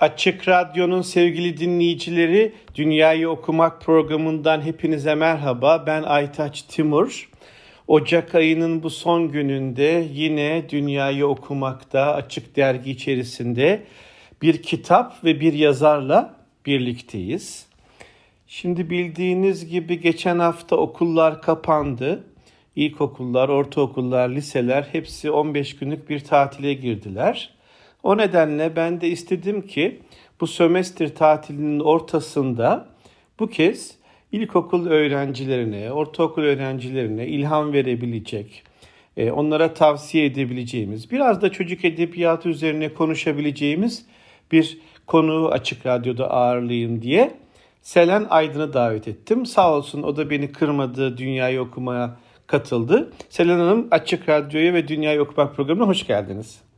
Açık Radyo'nun sevgili dinleyicileri, Dünyayı Okumak programından hepinize merhaba. Ben Aytaç Timur. Ocak ayının bu son gününde yine Dünyayı Okumak'ta Açık Dergi içerisinde bir kitap ve bir yazarla birlikteyiz. Şimdi bildiğiniz gibi geçen hafta okullar kapandı. İlkokullar, ortaokullar, liseler hepsi 15 günlük bir tatile girdiler. O nedenle ben de istedim ki bu sömestr tatilinin ortasında bu kez ilkokul öğrencilerine, ortaokul öğrencilerine ilham verebilecek, e, onlara tavsiye edebileceğimiz, biraz da çocuk edebiyatı üzerine konuşabileceğimiz bir konu açık radyoda ağırlayayım diye Selen Aydın'ı davet ettim. Sağ olsun o da beni kırmadı, dünyayı okumaya katıldı. Selen Hanım Açık Radyo'ya ve Dünyayı Okumak programına hoş geldiniz.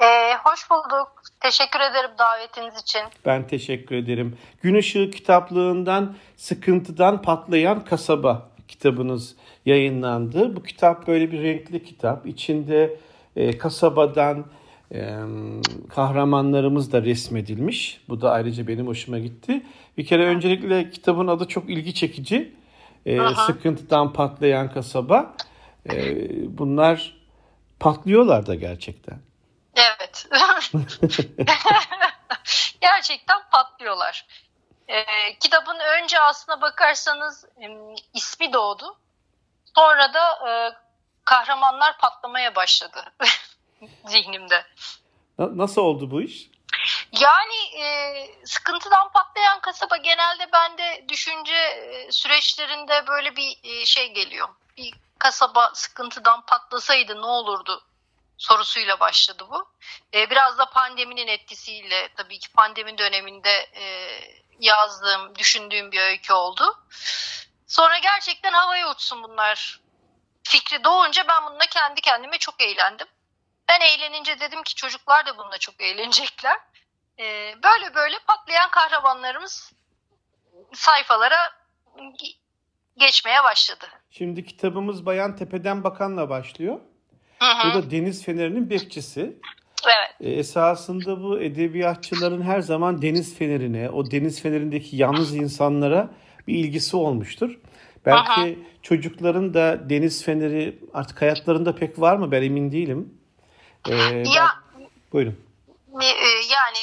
Ee, hoş bulduk. Teşekkür ederim davetiniz için. Ben teşekkür ederim. Gün Işığı kitaplığından Sıkıntıdan Patlayan Kasaba kitabınız yayınlandı. Bu kitap böyle bir renkli kitap. İçinde e, kasabadan e, kahramanlarımız da resmedilmiş. Bu da ayrıca benim hoşuma gitti. Bir kere öncelikle kitabın adı çok ilgi çekici. E, sıkıntıdan Patlayan Kasaba. E, bunlar patlıyorlar da gerçekten. Gerçekten patlıyorlar. Ee, kitabın önce aslına bakarsanız ismi doğdu. Sonra da e, kahramanlar patlamaya başladı zihnimde. Nasıl oldu bu iş? Yani e, sıkıntıdan patlayan kasaba genelde bende düşünce e, süreçlerinde böyle bir e, şey geliyor. Bir kasaba sıkıntıdan patlasaydı ne olurdu sorusuyla başladı bu. E, biraz da pandeminin etkisiyle tabii ki pandemi döneminde e, yazdığım, düşündüğüm bir öykü oldu. Sonra gerçekten havaya uçsun bunlar fikri doğunca ben bununla kendi kendime çok eğlendim. Ben eğlenince dedim ki çocuklar da bununla çok eğlenecekler. E, böyle böyle patlayan kahramanlarımız sayfalara geçmeye başladı. Şimdi kitabımız Bayan Tepe'den Bakan'la başlıyor. Hı hı. Bu da deniz fenerinin bekçisi. Evet. E, esasında bu edebiyatçıların her zaman deniz fenerine, o deniz fenerindeki yalnız insanlara bir ilgisi olmuştur. Belki Aha. çocukların da deniz feneri artık hayatlarında pek var mı ben emin değilim. E, ben- Ya Buyurun. e, yani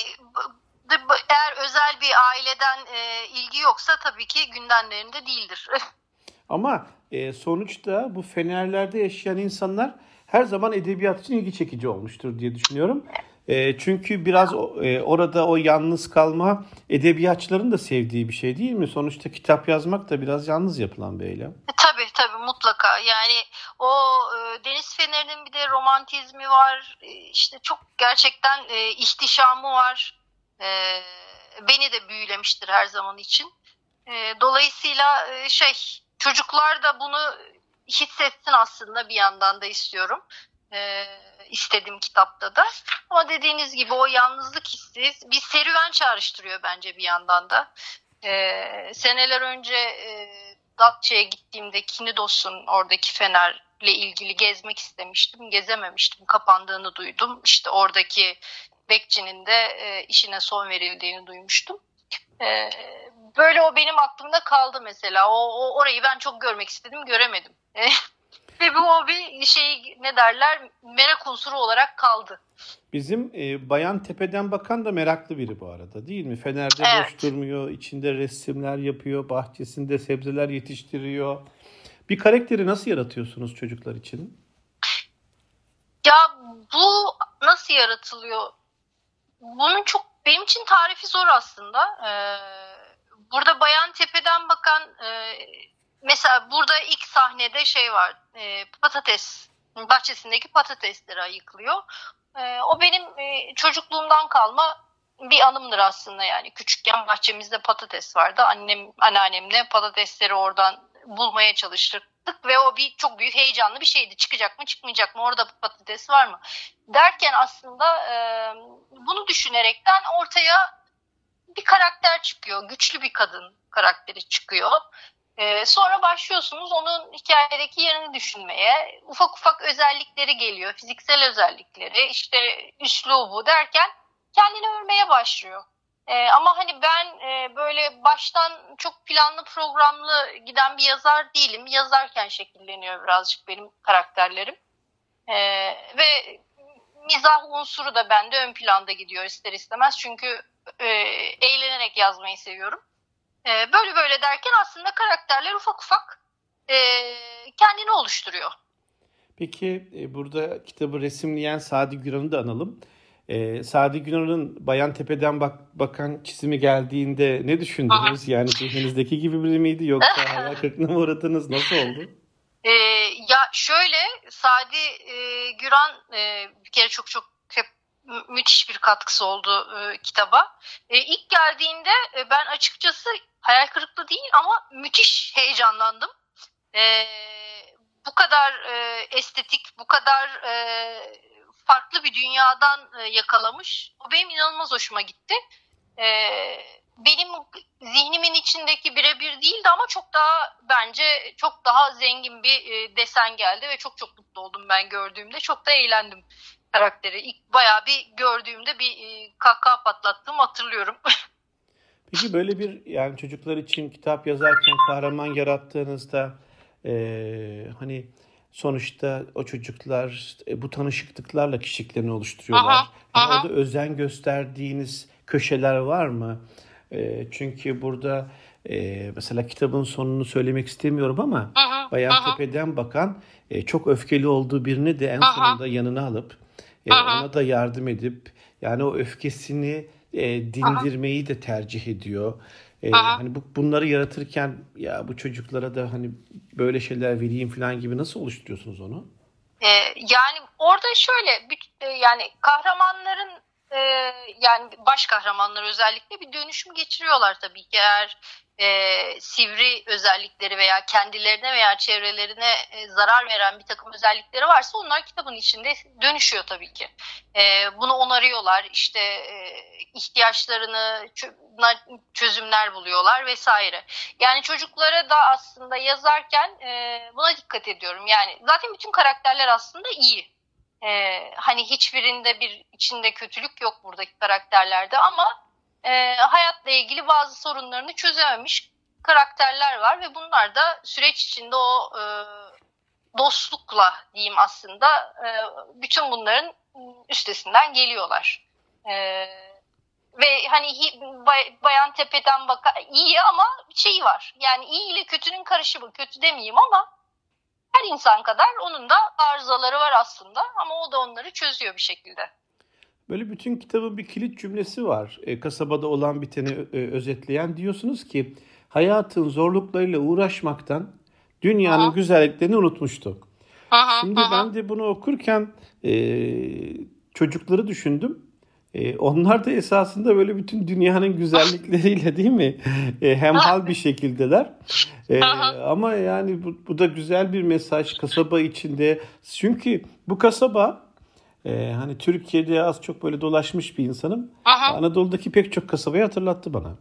eğer özel bir aileden e, ilgi yoksa tabii ki gündemlerinde değildir. Ama e, sonuçta bu fenerlerde yaşayan insanlar her zaman edebiyat için ilgi çekici olmuştur diye düşünüyorum. E, çünkü biraz e, orada o yalnız kalma edebiyatçıların da sevdiği bir şey değil mi? Sonuçta kitap yazmak da biraz yalnız yapılan bir eylem. E, tabii tabii mutlaka yani o e, Deniz Feneri'nin bir de romantizmi var E, işte çok gerçekten e, ihtişamı var E, beni de büyülemiştir her zaman için E, dolayısıyla e, şey çocuklar da bunu hissetsin aslında bir yandan da istiyorum E, istediğim kitapta da ama dediğiniz gibi o yalnızlık hissi bir serüven çağrıştırıyor bence bir yandan da E, seneler önce e, Datça'ya gittiğimde Kinidos'un oradaki fenerle ilgili gezmek istemiştim. Gezememiştim. Kapandığını duydum. İşte oradaki bekçinin de e, işine son verildiğini duymuştum. E, böyle o benim aklımda kaldı mesela. O, o orayı ben çok görmek istedim, göremedim. E, ve bu o bir şey ne derler merak unsuru olarak kaldı. Bizim e, Bayan Tepe'den Bakan da meraklı biri bu arada değil mi? Fener'de Evet. boş durmuyor, içinde resimler yapıyor, bahçesinde sebzeler yetiştiriyor. Bir karakteri nasıl yaratıyorsunuz çocuklar için? Ya bu nasıl yaratılıyor? Bunun çok benim için tarifi zor aslında. Ee, burada Bayan Tepe'den bakan e, mesela burada ilk sahnede şey var. E, patates bahçesindeki patatesleri ayıklıyor. E, o benim e, çocukluğumdan kalma bir anımdır aslında yani. Küçükken bahçemizde patates vardı. Annem, anneannemle patatesleri oradan bulmaya çalışırdık ve o bir çok büyük heyecanlı bir şeydi. Çıkacak mı çıkmayacak mı orada patates var mı? Derken aslında e, bunu düşünerekten ortaya bir karakter çıkıyor. Güçlü bir kadın karakteri çıkıyor. Ee, sonra başlıyorsunuz onun hikayedeki yerini düşünmeye. Ufak ufak özellikleri geliyor. Fiziksel özellikleri, işte üslubu derken kendini örmeye başlıyor. Ee, ama hani ben e, böyle baştan çok planlı programlı giden bir yazar değilim. Yazarken şekilleniyor birazcık benim karakterlerim. Ee, ve mizah unsuru da bende ön planda gidiyor ister istemez. Çünkü e, eğlenerek yazmayı seviyorum. E, böyle böyle derken aslında karakterler ufak ufak e, kendini oluşturuyor. Peki e, burada kitabı resimleyen Sadi Güran'ı da analım. E, Sadi Güran'ın Bayan Tepe'den bak, bakan çizimi geldiğinde ne düşündünüz? Yani zihninizdeki gibi biri miydi yoksa hayal kırıklığına mı uğradınız? Nasıl oldu? E, ya şöyle Sadi e, Güran e, bir kere çok çok müthiş bir katkısı oldu e, kitaba. E, ilk geldiğinde e, ben açıkçası hayal kırıklığı değil ama müthiş heyecanlandım. E, bu kadar e, estetik, bu kadar e, farklı bir dünyadan e, yakalamış. O benim inanılmaz hoşuma gitti. E, benim zihnimin içindeki birebir değildi ama çok daha bence çok daha zengin bir e, desen geldi ve çok çok mutlu oldum ben gördüğümde. Çok da eğlendim karakteri. İlk bayağı bir gördüğümde bir e, kahkaha patlattığımı hatırlıyorum. Peki böyle bir yani çocuklar için kitap yazarken kahraman yarattığınızda e, hani sonuçta o çocuklar e, bu tanışıklıklarla kişiliklerini oluşturuyorlar. Aha, yani aha. Orada özen gösterdiğiniz köşeler var mı? E, çünkü burada e, mesela kitabın sonunu söylemek istemiyorum ama aha, Bayan aha. Tepe'den bakan e, çok öfkeli olduğu birini de en aha. sonunda yanına alıp e, ona da yardım edip yani o öfkesini e, dindirmeyi Aha. de tercih ediyor. E, hani bu, bunları yaratırken ya bu çocuklara da hani böyle şeyler vereyim falan gibi nasıl oluşturuyorsunuz onu? E, yani orada şöyle e, yani kahramanların e, yani baş kahramanlar özellikle bir dönüşüm geçiriyorlar tabii ki eğer e, sivri özellikleri veya kendilerine veya çevrelerine e, zarar veren bir takım özellikleri varsa onlar kitabın içinde dönüşüyor tabii ki. E, bunu onarıyorlar, işte e, ihtiyaçlarını çözümler buluyorlar vesaire. Yani çocuklara da aslında yazarken e, buna dikkat ediyorum. Yani zaten bütün karakterler aslında iyi. E, hani hiçbirinde bir içinde kötülük yok buradaki karakterlerde ama e, hayatla ilgili bazı sorunlarını çözememiş karakterler var ve bunlar da süreç içinde o e, dostlukla diyeyim aslında e, bütün bunların üstesinden geliyorlar. E, ve hani bay, Bayan Tepe'den baka iyi ama şey var. Yani iyi ile kötünün karışımı. Kötü demeyeyim ama her insan kadar onun da arızaları var aslında ama o da onları çözüyor bir şekilde. Böyle bütün kitabın bir kilit cümlesi var. E, kasabada olan biteni e, özetleyen diyorsunuz ki hayatın zorluklarıyla uğraşmaktan dünyanın Aha. güzelliklerini unutmuştuk. Aha, Şimdi aha. ben de bunu okurken e, çocukları düşündüm. E, onlar da esasında böyle bütün dünyanın güzellikleriyle değil mi? E, hemhal bir şekildeler. E, ama yani bu, bu da güzel bir mesaj kasaba içinde. Çünkü bu kasaba ee, hani Türkiye'de az çok böyle dolaşmış bir insanım. Aha. Anadolu'daki pek çok kasabayı hatırlattı bana.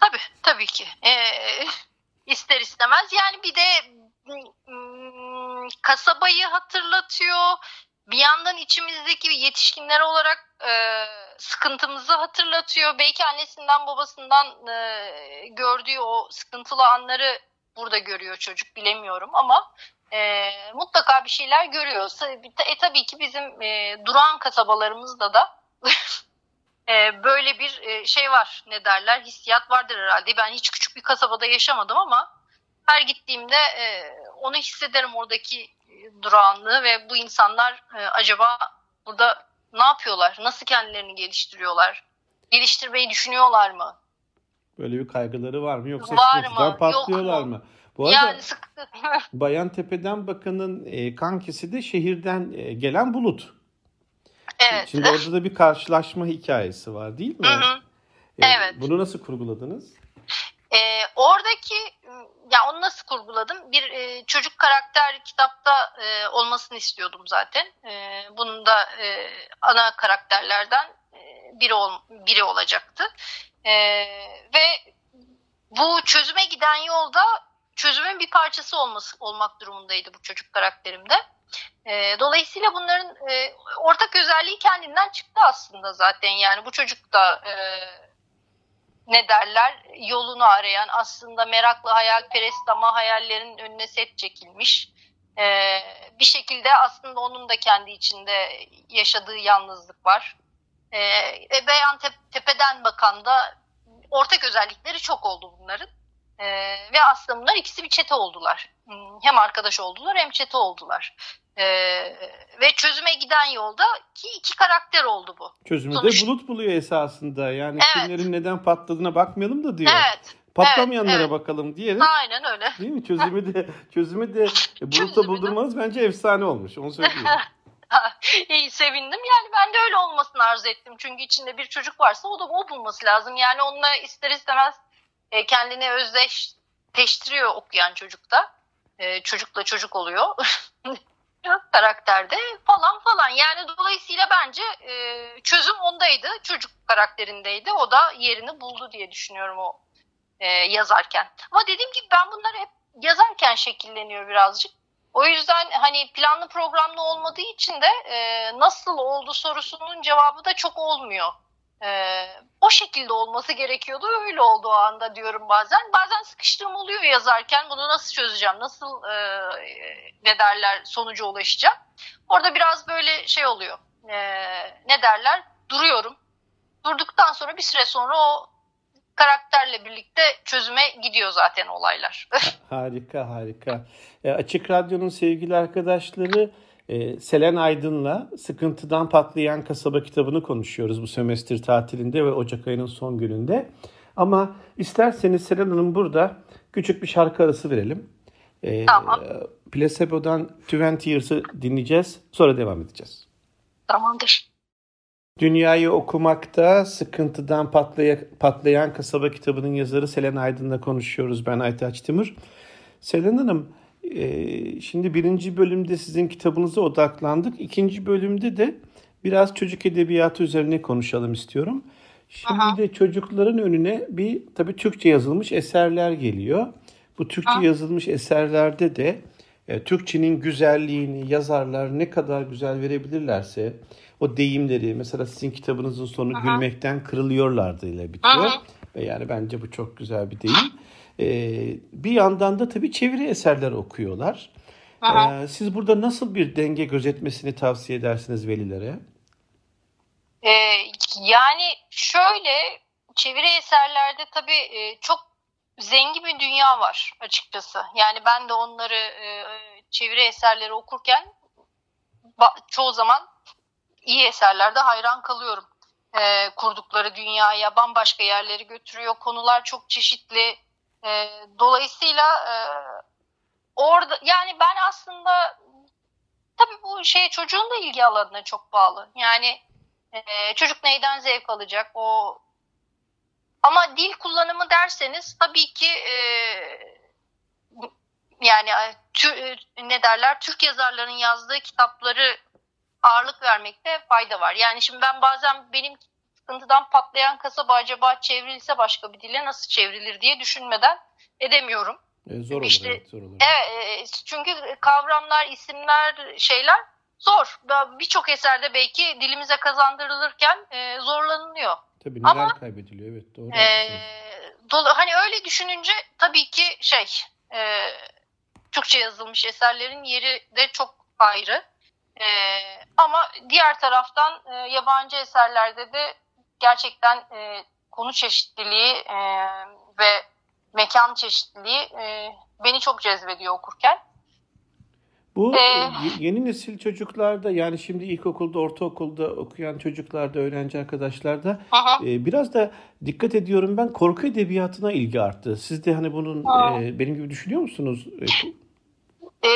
Tabii tabii ki. Ee, ister istemez yani bir de kasabayı hatırlatıyor. Bir yandan içimizdeki yetişkinler olarak e, sıkıntımızı hatırlatıyor. Belki annesinden babasından e, gördüğü o sıkıntılı anları burada görüyor çocuk bilemiyorum ama e, mutlaka bir şeyler görüyor. E, tabii ki bizim e, duran kasabalarımızda da e, böyle bir e, şey var ne derler hissiyat vardır herhalde. Ben hiç küçük bir kasabada yaşamadım ama her gittiğimde e, onu hissederim oradaki durağanlığı ve bu insanlar e, acaba burada ne yapıyorlar? Nasıl kendilerini geliştiriyorlar? Geliştirmeyi düşünüyorlar mı? Böyle bir kaygıları var mı yoksa var mı? patlıyorlar Yok mı? mı? Bu arada yani. Bayan Tepe'den Bakan'ın e, kankisi de şehirden e, gelen Bulut. Evet. Şimdi orada da bir karşılaşma hikayesi var değil mi? Hı hı. E, evet. Bunu nasıl kurguladınız? E, oradaki ya onu nasıl kurguladım? Bir e, çocuk karakter kitapta e, olmasını istiyordum zaten. E, bunun da e, ana karakterlerden e, biri ol, biri olacaktı. E, ve bu çözüme giden yolda çözümün bir parçası olması olmak durumundaydı bu çocuk karakterimde. E, dolayısıyla bunların e, ortak özelliği kendinden çıktı aslında zaten. Yani bu çocuk da e, ne derler yolunu arayan aslında meraklı hayalperest ama hayallerin önüne set çekilmiş. E, bir şekilde aslında onun da kendi içinde yaşadığı yalnızlık var. E, Beyan Tepe'den bakan da ortak özellikleri çok oldu bunların. E, ve aslında bunlar ikisi bir çete oldular. Hmm, hem arkadaş oldular hem çete oldular. E, ve çözüme giden yolda ki iki karakter oldu bu. Çözümü Sonuç... de bulut buluyor esasında. Yani evet. kimlerin neden patladığına bakmayalım da diyor. Evet. Patlamayanlara evet, evet. bakalım diyelim. Aynen öyle. Değil mi? Çözümü de çözümü de bulutta buldurmanız bence efsane olmuş. Onu söyleyeyim. İyi sevindim. Yani ben de öyle olmasını arzu ettim. Çünkü içinde bir çocuk varsa o da o bulması lazım. Yani onunla ister istemez e, kendini özdeşleştiriyor okuyan çocukta. E, çocukla çocuk oluyor. karakterde falan falan. Yani dolayısıyla bence e, çözüm ondaydı. Çocuk karakterindeydi. O da yerini buldu diye düşünüyorum o e, yazarken. Ama dediğim gibi ben bunları hep yazarken şekilleniyor birazcık. O yüzden hani planlı programlı olmadığı için de e, nasıl oldu sorusunun cevabı da çok olmuyor. E, o şekilde olması gerekiyordu öyle oldu o anda diyorum bazen. Bazen sıkıştığım oluyor yazarken bunu nasıl çözeceğim, nasıl e, ne derler sonuca ulaşacağım. Orada biraz böyle şey oluyor e, ne derler duruyorum. Durduktan sonra bir süre sonra o karakterle birlikte çözüme gidiyor zaten olaylar. harika harika. E, Açık Radyo'nun sevgili arkadaşları e, Selen Aydın'la Sıkıntıdan Patlayan Kasaba kitabını konuşuyoruz bu sömestr tatilinde ve Ocak ayının son gününde. Ama isterseniz Selen Hanım burada küçük bir şarkı arası verelim. E, tamam. Placebo'dan 20 Years'ı dinleyeceğiz. Sonra devam edeceğiz. Tamamdır. Dünyayı okumakta sıkıntıdan patlaya, patlayan kasaba kitabının yazarı Selen Aydın'la konuşuyoruz. Ben Aytaç Timur. Selen Hanım, şimdi birinci bölümde sizin kitabınıza odaklandık. İkinci bölümde de biraz çocuk edebiyatı üzerine konuşalım istiyorum. Şimdi Aha. de çocukların önüne bir tabii Türkçe yazılmış eserler geliyor. Bu Türkçe Aha. yazılmış eserlerde de e, Türkçenin güzelliğini yazarlar ne kadar güzel verebilirlerse o deyimleri mesela sizin kitabınızın sonu Aha. gülmekten kırılıyorlardı ile bitiyor. Aha. Ve yani bence bu çok güzel bir deyim. Ee, bir yandan da tabii çeviri eserler okuyorlar. Ee, siz burada nasıl bir denge gözetmesini tavsiye edersiniz velilere? Ee, yani şöyle çeviri eserlerde tabii e, çok zengin bir dünya var açıkçası. Yani ben de onları e, çeviri eserleri okurken çoğu zaman iyi eserlerde hayran kalıyorum. E, kurdukları dünyaya bambaşka yerleri götürüyor. Konular çok çeşitli. E, dolayısıyla e, orada yani ben aslında tabii bu şey çocuğun da ilgi alanına çok bağlı. Yani e, çocuk neyden zevk alacak? O ama dil kullanımı derseniz tabii ki e, yani tü, ne derler Türk yazarların yazdığı kitapları ağırlık vermekte fayda var. Yani şimdi ben bazen benim sıkıntıdan patlayan kasaba acaba çevrilse başka bir dile nasıl çevrilir diye düşünmeden edemiyorum. E, zor olur, işte, evet, zor olur. Evet, e, çünkü kavramlar, isimler, şeyler zor. Birçok eserde belki dilimize kazandırılırken e, zorlanılıyor. Tabii neler Ama, kaybediliyor, evet doğru. E, dolu, hani öyle düşününce tabii ki şey, e, Türkçe yazılmış eserlerin yeri de çok ayrı. E, ama diğer taraftan e, yabancı eserlerde de gerçekten e, konu çeşitliliği e, ve mekan çeşitliliği e, beni çok cezbediyor okurken. Bu ee, yeni nesil çocuklarda yani şimdi ilkokulda, ortaokulda okuyan çocuklarda, öğrenci arkadaşlarda e, biraz da dikkat ediyorum ben korku edebiyatına ilgi arttı. Siz de hani bunun e, benim gibi düşünüyor musunuz? Ee,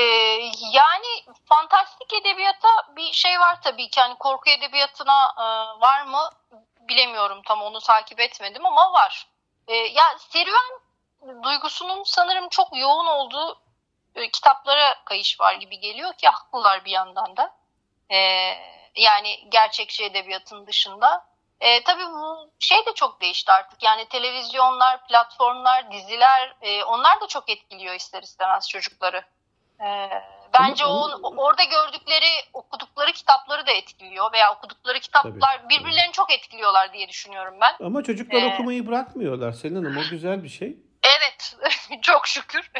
yani fantastik edebiyata bir şey var tabii ki. Hani korku edebiyatına e, var mı bilemiyorum tam onu takip etmedim ama var. E, ya serüven duygusunun sanırım çok yoğun olduğu e, kitaplara kayış var gibi geliyor ki haklılar bir yandan da. E, yani gerçekçi edebiyatın dışında. E, tabii bu şey de çok değişti artık. Yani televizyonlar, platformlar, diziler e, onlar da çok etkiliyor ister istemez çocukları. E, bence o, orada gördükleri, okudukları kitapları da etkiliyor veya okudukları kitaplar tabii, birbirlerini çok etkiliyorlar diye düşünüyorum ben. Ama çocuklar ee, okumayı bırakmıyorlar Selin Hanım. O güzel bir şey. Evet, çok şükür.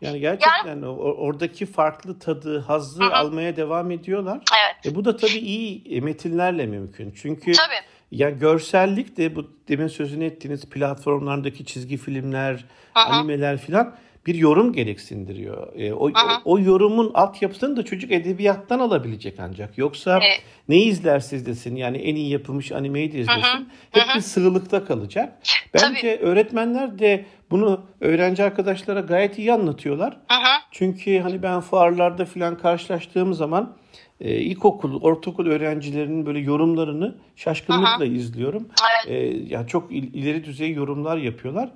Yani gerçekten yani, oradaki farklı tadı, hazzı hı. almaya devam ediyorlar. Evet. E bu da tabii iyi metinlerle mümkün. Çünkü tabii. Ya görsellik de bu demin sözünü ettiğiniz platformlardaki çizgi filmler, hı. animeler filan bir yorum gereksindiriyor. E, o, o, o yorumun altyapısını da çocuk edebiyattan alabilecek ancak. Yoksa evet. ne izlerse izlesin yani en iyi yapılmış animeyi de izlesin. Hı. Hep hı. bir sığlıkta kalacak. Bence Tabii. öğretmenler de bunu öğrenci arkadaşlara gayet iyi anlatıyorlar. Hı. Çünkü hani ben fuarlarda falan karşılaştığım zaman e, ilkokul, ortaokul öğrencilerinin böyle yorumlarını şaşkınlıkla hı hı. izliyorum. Evet. E, yani çok ileri düzey yorumlar yapıyorlar.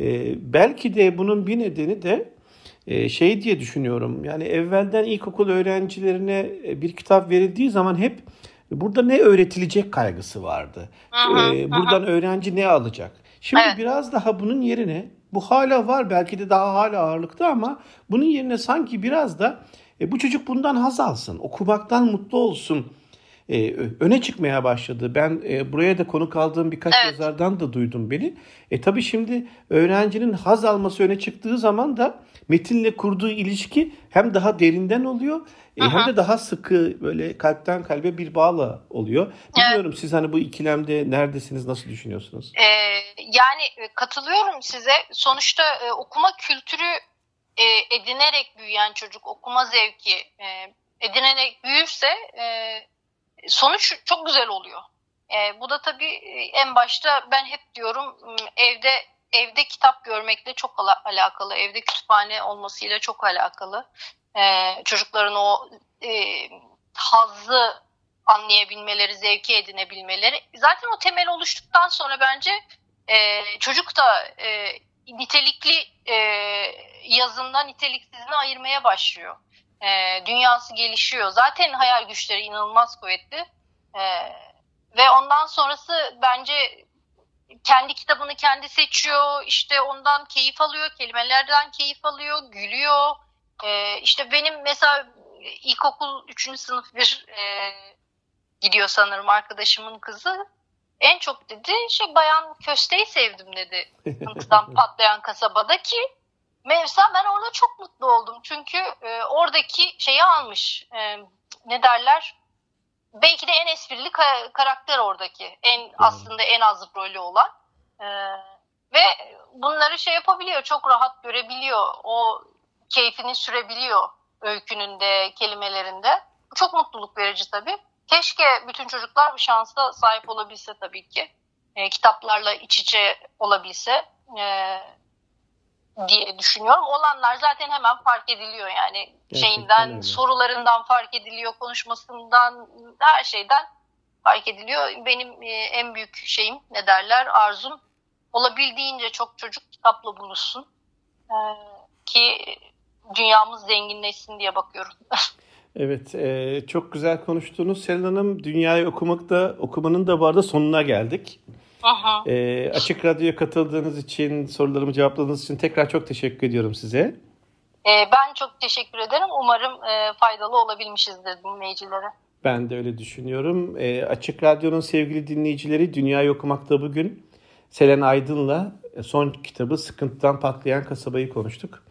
E, belki de bunun bir nedeni de e, şey diye düşünüyorum. Yani evvelden ilkokul öğrencilerine e, bir kitap verildiği zaman hep burada ne öğretilecek kaygısı vardı. Hı hı, e, buradan hı. öğrenci ne alacak? Şimdi evet. biraz daha bunun yerine bu hala var belki de daha hala ağırlıkta ama bunun yerine sanki biraz da e, bu çocuk bundan haz alsın, okumaktan mutlu olsun e, öne çıkmaya başladı. Ben e, buraya da konu kaldığım birkaç evet. yazardan da duydum beni. E tabii şimdi öğrencinin haz alması öne çıktığı zaman da metinle kurduğu ilişki hem daha derinden oluyor e, hem de daha sıkı böyle kalpten kalbe bir bağla oluyor. Bilmiyorum evet. siz hani bu ikilemde neredesiniz, nasıl düşünüyorsunuz? Ee, yani katılıyorum size. Sonuçta e, okuma kültürü e, edinerek büyüyen çocuk, okuma zevki e, edinerek büyürse e, sonuç çok güzel oluyor. E, bu da tabii e, en başta ben hep diyorum evde evde kitap görmekle çok ala- alakalı, evde kütüphane olmasıyla çok alakalı. E, çocukların o e, hazzı anlayabilmeleri, zevki edinebilmeleri. Zaten o temel oluştuktan sonra bence e, çocuk da e, nitelikli e, yazından niteliksizini ayırmaya başlıyor e, dünyası gelişiyor. Zaten hayal güçleri inanılmaz kuvvetli. E, ve ondan sonrası bence kendi kitabını kendi seçiyor. İşte ondan keyif alıyor. Kelimelerden keyif alıyor. Gülüyor. E, işte benim mesela ilkokul 3. sınıf bir e, gidiyor sanırım arkadaşımın kızı. En çok dedi şey bayan kösteyi sevdim dedi. Sıkıntıdan patlayan kasabada ki Mevsa ben orada çok mutlu oldum. Çünkü e, oradaki şeyi almış. E, ne derler? Belki de en esprili ka- karakter oradaki. En hmm. aslında en az rolü olan. E, ve bunları şey yapabiliyor. Çok rahat görebiliyor. O keyfini sürebiliyor öykünün de kelimelerinde. Çok mutluluk verici tabii. Keşke bütün çocuklar bir şansa sahip olabilse tabii ki. E, kitaplarla iç içe olabilse. E, diye düşünüyorum. Olanlar zaten hemen fark ediliyor yani Gerçekten şeyinden, öyle. sorularından fark ediliyor, konuşmasından, her şeyden fark ediliyor. Benim e, en büyük şeyim ne derler arzum olabildiğince çok çocuk kitapla buluşsun ee, ki dünyamız zenginleşsin diye bakıyorum. Evet, e, çok güzel konuştunuz Selin Hanım. Dünyayı okumakta, okumanın da bu arada sonuna geldik. Aha. E, Açık Radyo'ya katıldığınız için, sorularımı cevapladığınız için tekrar çok teşekkür ediyorum size. E, ben çok teşekkür ederim. Umarım e, faydalı olabilmişizdir dinleyicilere. Ben de öyle düşünüyorum. E, Açık Radyo'nun sevgili dinleyicileri Dünyayı Okumak'ta bugün Selen Aydın'la son kitabı Sıkıntıdan Patlayan Kasabayı konuştuk.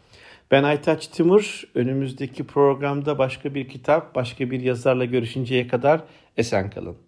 Ben Aytaç Timur. Önümüzdeki programda başka bir kitap, başka bir yazarla görüşünceye kadar esen kalın.